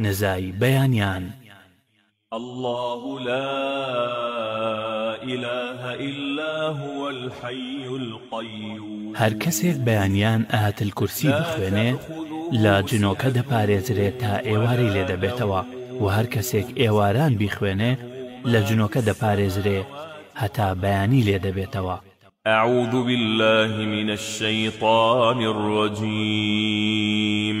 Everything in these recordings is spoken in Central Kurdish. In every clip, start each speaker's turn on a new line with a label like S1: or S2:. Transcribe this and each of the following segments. S1: نزایی بەیانیان
S2: الله لا إله إلا هو الحي القيوم
S1: هر کەسێک بەیانیان ئاهات الکورسی بخوێنێت لە جنۆکە دەپارێزرێت تا ئێواری لێ دەبێتەوە و هەر کەسێک ئێواران بیخوێنێ لە جنۆکە دەپارێزرێ هەتا بەیانی لێ دەبێتەوە
S2: أعوذ بالله من الشيطان الرجيم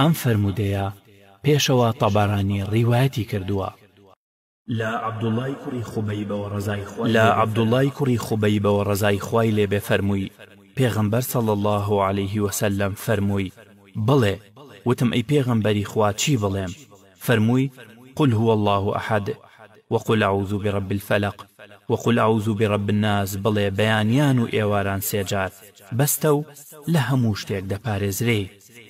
S1: ئەم فرموودەیە پێشەوە تەبارانی ڕیواەتی کردووە
S2: لە عبدوڵای کوڕی خوبەی
S1: بەوە ڕزای لە عبدوڵای کوڕی خوبەی بەوە ڕزای خوای لێبێ فەرمووی پێغمبەر سەڵ الله و عليهەیهی وەسەل لەم فەرمووی بڵێ وتم ئەی پێغمبەری خوا چی بڵێم فەرمووی قل هو الله أحد وقل أعوذ برب الفلق وقل أعوذ برب الناس بڵێ بەیانیان و ئێواران سێجار بەستە و لە هەموو شتێک دەپارێزرێ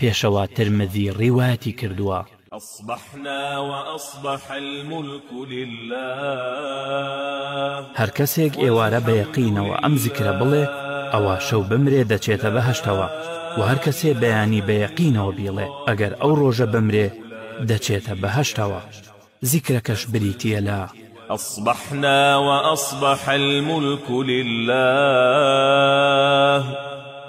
S1: پێشەوە ترمذی ڕیواتی کردووە
S2: أصبحنا وأصبح الملك لله
S1: هر کەسێک ئێوارە بە یەقینەوە ئەم زیکرە بڵێ ئەوە شەو بمرێ دەچێتە بەهشتەوە و هەر کەسێ بەیانی بە یەقینەوە بیڵێ ئەگەر ئەو ڕۆژە بمرێ دەچێتە بەهشتەوە زیکرەکەش بریتە لە
S2: أصبحنا وأصبح الملك لله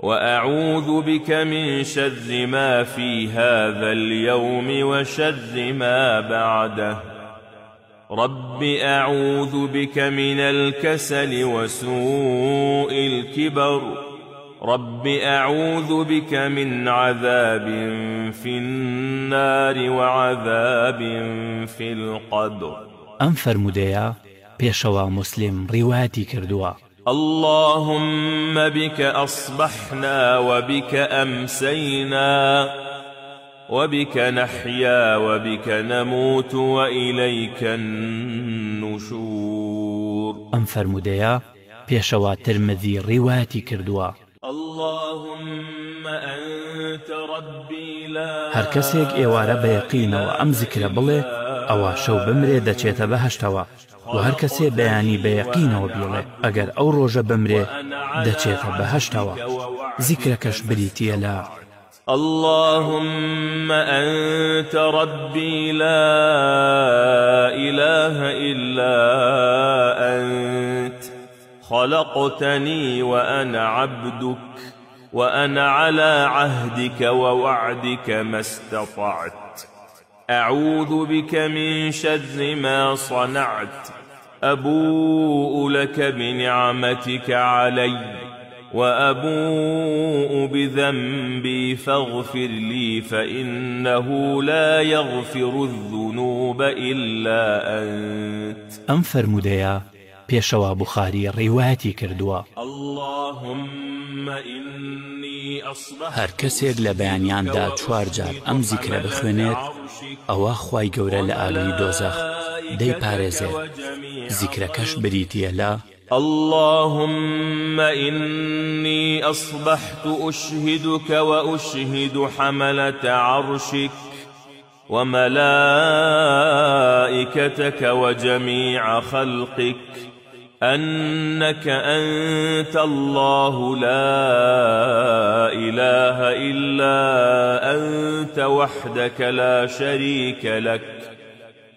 S2: وأعوذ بك من شر ما في هذا اليوم وشر ما بعده رب أعوذ بك من الكسل وسوء الكبر رب أعوذ بك من عذاب في النار وعذاب في القدر
S1: أنفر مديا بيشوا مسلم روايتي كردوا
S2: اللهم بك أصبحنا وبك أمسينا وبك نحيا وبك نموت وإليك النشور
S1: أم فرموديا بيشوا ترمذي روايتي كردوا
S2: اللهم أنت ربي لا
S1: هر کەسێک ئێوارە بە یەقینەوە ئەم زیکرە بڵێ ئەوە شەو بمرێ دەچێتە بەهشتەوە و هەر کەسێ بەیانی بەیەقینەوە بیڵێ ئەگەر ئەو ڕۆژە بمرێ دەچێتە بەهشتەوە زیکرەکەش بریتە لە
S2: اللهم أنت ربي لا إله إلا أنت خلقتني وأنا عبدك وأنا على عهدك ووعدك ما استطعت أعوذ بك من شر ما صنعت أبوء لك بنعمتك علي وأبوء بذنبي فاغفر لي فإنه لا يغفر الذنوب إلا أنت
S1: أم فرموديا پێشەوە بخاری ڕێواتی کردووە
S2: هەر کەسێک لە
S1: بەیانیاندا چوارجار ئەم زیکرە بخوێنێت ئەوە خی گەورە لە ئالەی دۆزەخ دەی پارێزێت زیکرەکەش بریتە لە
S2: اللهم إني أصبحت أشهدك وأشهد حملة عرشك وملائكتك وجميع خلقك أنك أنت الله لا إله إلا أنت وحدك لا شريك لك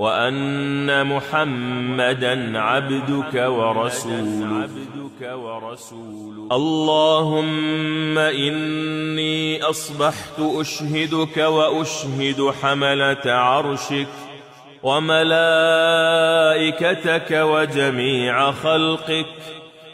S2: وأن محمدا عبدك ورسولك اللهم إني أصبحت أشهدك وأشهد حملة عرشك وملائكتك وجميع خلقك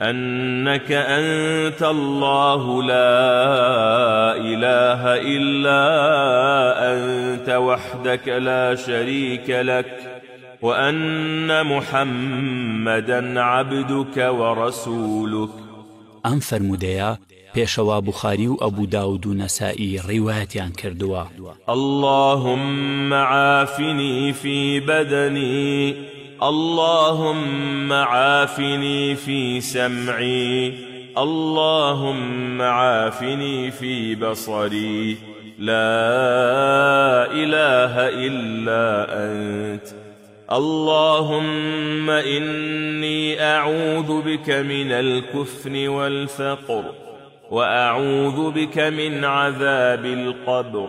S2: أنك أنت الله لا إله إلا أنت وحدك لا شريك لك وأن محمدا عبدك ورسولك
S1: أم فرموديا پێشەوا بخاری و ئەبوو داود و نەسایی ڕیواەتیان کردووە
S2: اللهم عافنی في بدني اللهم عافني في سمعي اللهم عافني في بصري لا إله إلا أنت اللهم إني أعوذ بك من الكفن والفقر وأعوذ بك من عذاب القبر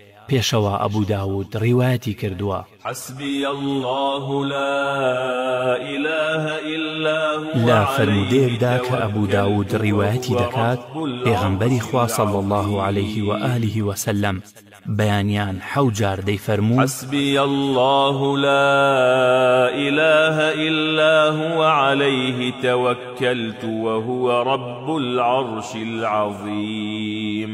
S1: پێشەوە ئەبووداود ڕیواەتی کردووە
S2: حسبی الله لا إله إلا لا فرمودەیەکدا
S1: کە ئەبووداود ڕیواەتی دەکات پێغەمبەری خواسە الله عليه و ئالیه وسلم بەیانیان حەوجار دەی فەرمو
S2: حسبی الله لا إله إلا هو عليه توكلت وهو رب العرش العظيم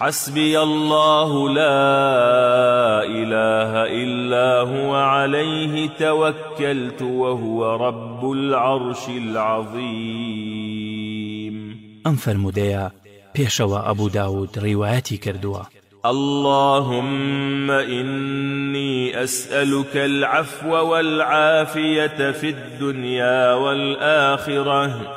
S2: حسبي الله لا إله إلا هو عليه توكلت وهو رب العرش العظيم
S1: أم فرموديا بيشوا أبو داود روايتي كردوا
S2: اللهم إني أسألك العفو والعافية في الدنيا والآخرة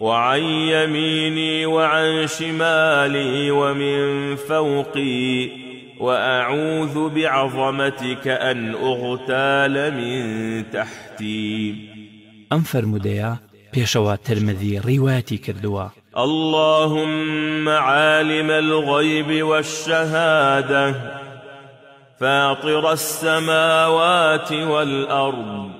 S2: وعن يميني وعن شمالي ومن فوقي وأعوذ بعظمتك أن أغتال من تحتي
S1: أم فرموديا بيشوا ترمذي روايتي كردوا
S2: اللهم عالم الغيب والشهادة فاطر السماوات والأرض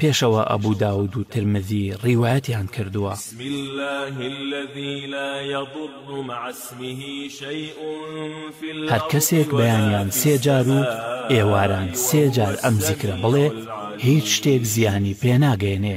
S1: پێشەوە ئەبوو داود و ترمذی ڕیواەتیان کردووە هەر کەسێک بەیانیان سێجار و ئێواران سێجار ئەم زیکرە بڵێ هیچ شتێک زیانی پێناگەێنێ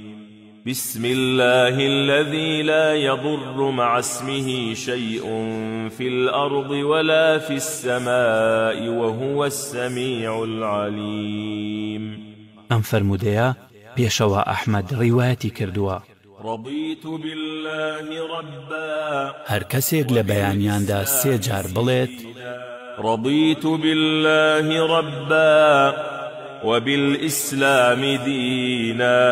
S2: بسم الله الذي لا يضر مع اسمه شيء في الأرض ولا في السماء وهو السميع العليم
S1: أم فرموديا بيشوا أحمد روايتي كردوا
S2: رضيت بالله ربا
S1: هر كسيك لبيانيان دا سيجار بليت
S2: رضيت بالله ربا وبالإسلام دينا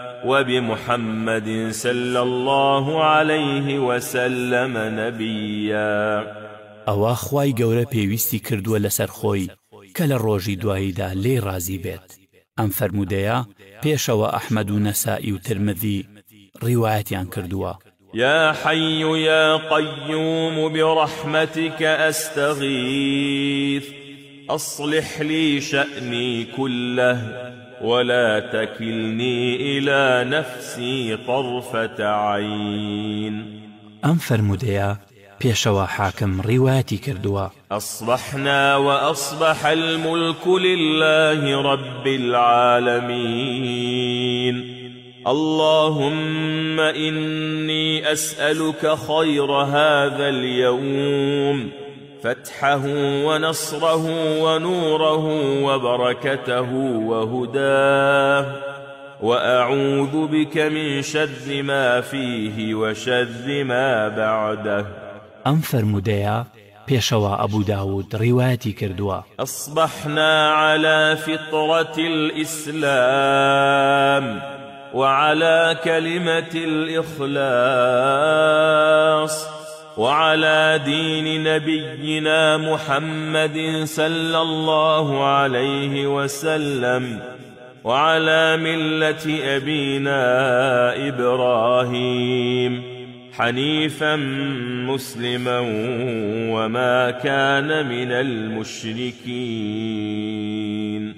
S2: وبمحمد صلى الله عليه وسلم نبيا
S1: ئەوا خوای گەورە پێویستی کردووە لەسەر خۆی کە لە ڕۆژی دواییدا لێ رازی بێت ئەم فرەرمودەیە پێشەوە ئەحمەد و نەسائی و ترمدی ڕیواەتیان کردووە
S2: يا حي يا قيوم برحمتك أستغيث أصلح لي شأني كله ولا تكلني إلى نفسي طرفة عين
S1: أم فرموديا پێشەوە حاکم ڕیواتی کردووە
S2: ئەصبحنا وأصبح الملك لله رب العالمين اللهم إني أسألك خير هذا اليوم فتحه ونصره ونوره وبركته وهداه واعوذ بك من شر ما فيه وشر ما بعده
S1: ام فرموديا پێشەوە ئەبوو داود ڕیواەتی کردووە
S2: ئەصبحنا على فطرة الإسلام وعلى كلمة الإخلاص وعلى دين نبينا محمد صلى الله عليه وسلم وعلى ملة أبينا إبراهيم حنيفا مسلما وما كان من المشركين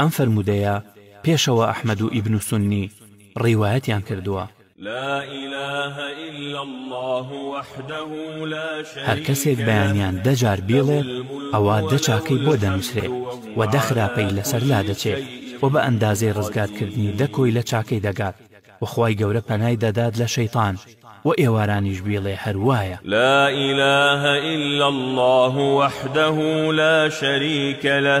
S1: أنفر مديا بيشوا أحمد ابن سني روايتي عن كردوا
S2: لا إله إلا الله وحده لا شريك هر
S1: کسێک بەیانیان دەجار بێڵێ ئەوە دەچاکەی بۆ دەنووسرێت و دەخراپەی لەسەر لا دەچێت و بە ئەندازەی ڕزگارکردنی دەکۆی لە چاکەی دەگات وخوای گەورە پەنای دەدات لە شەیتان و ئێوارانیش بێڵێ هەروایە
S2: لا إله إلا الله وحده لا شريك له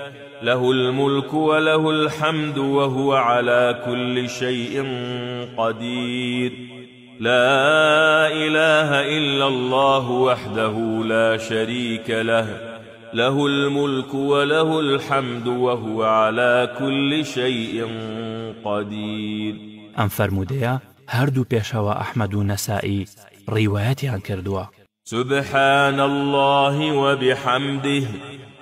S2: له الملك وله الحمد وهو على كل شيء قدير لا إله إلا الله وحده لا شريك له له الملك وله الحمد وهو على كل شيء قدير
S1: ئەم فرەرمودەیە هەردوو پێشەوە ئەحمەد و نەسایی ڕیواەتیان کردووە
S2: سبحان الله وبحمده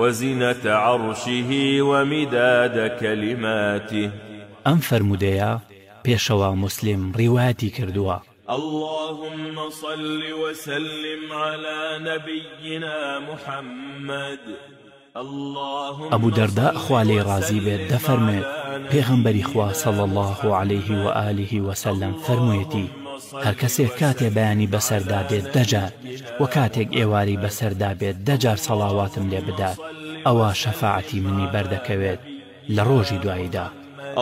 S2: وزینەتە عڕوشیهی وەمیدادە کەلیماتی
S1: ئەم فرەرمودەیە پێشەوە مسلم ڕیواتی کردووە.
S2: اللهم صل وسلم على نبينا محمد ئەبوو
S1: دەردا خوالی ڕازی بێت دەفەرمێت پێغمبەری خوا سەڵ الله عليه و عالیه وسلم فەرموویەتی هەر کەسێک کاتێ بەیانی بەسەردا بێت دەجار و کاتێک ئێواری بەسەردا بێت دەجار سەڵاواتم لێ بدات ئەوە شەفاعتی منی بەردەکەوێت لە ڕۆژی دواییدا.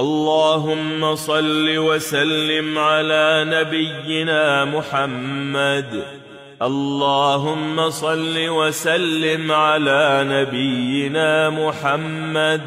S2: اللهم صل وسلم على نبينا محمد اللهم صل وسلم على نبينا محمد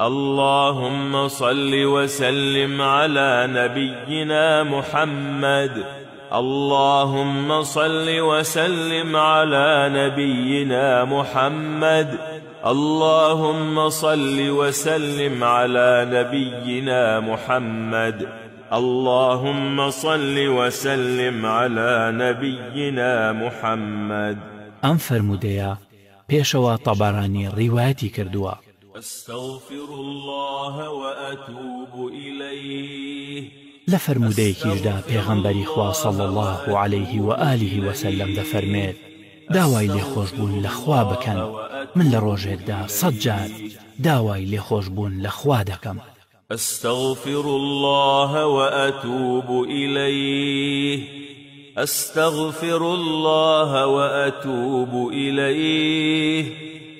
S2: اللهم صل وسلم على نبينا محمد اللهم صل وسلم على نبينا محمد اللهم صل وسلم على نبينا محمد اللهم صل وسلم على نبينا محمد
S1: ئەم فرموودەیە پێشەوە تەبارانی ڕیواەتی کردووە
S2: لە فرەرمودەیەکیشدا پێغەمبەری
S1: خواسەڵ الله و عليهەیهی و عالیهی وەسلم دەفەرمێت داوای لێخۆشببوون لە خوا بکەن من لە ڕۆژێکدا سەد جار داوای لێخۆشببوون لە خوا
S2: دەکەم ئەستەغفر الله وأتوب إليه أستغفر الله وأتوب إليه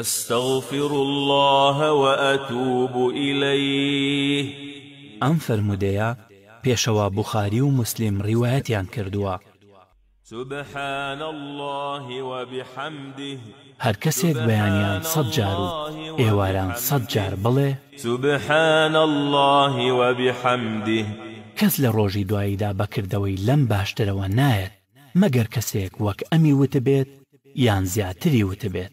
S2: ئەستەغفر الله وەئەتوب ئیلەی
S1: ئەم فرەرمودەیە پێشەوە بخاری و مسلیم ڕیواەتیان کردووە
S2: سبحان الله
S1: وبحمده هەر کەسێک بەیانیان سەد جار و ئێواران سەد جار بڵێ
S2: سبحان الله وبحمده
S1: کەس لە ڕۆژی دواییدا بەکردەوەی لەم باشترەوە نایەت مەگەر کەسێک وەک ئەمی وتبێت یان زیاتری وتبێت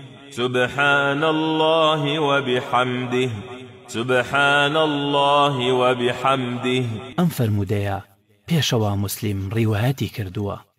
S2: سبحان الله وبحمده سبحان الله وبحمده
S1: ئەم فرموودەیە
S2: پێشەوە مسلیم ڕیواەتی کردووە